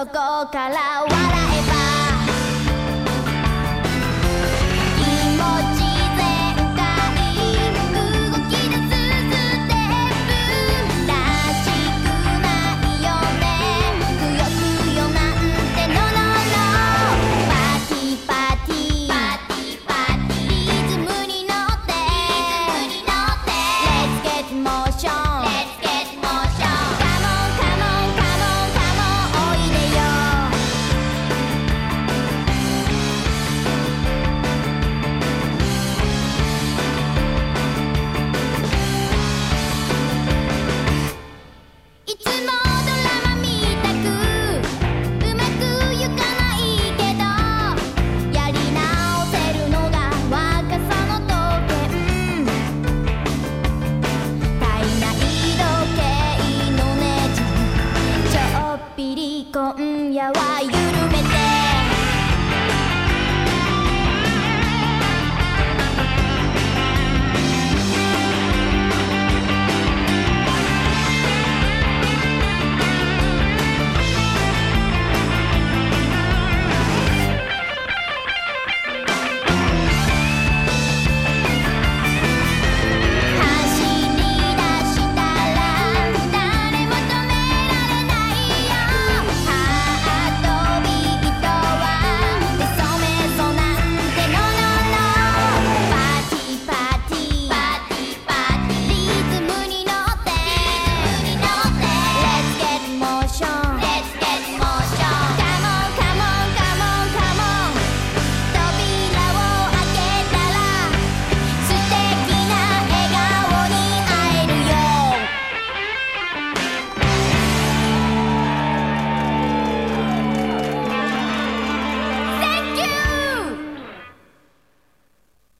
そこから笑えば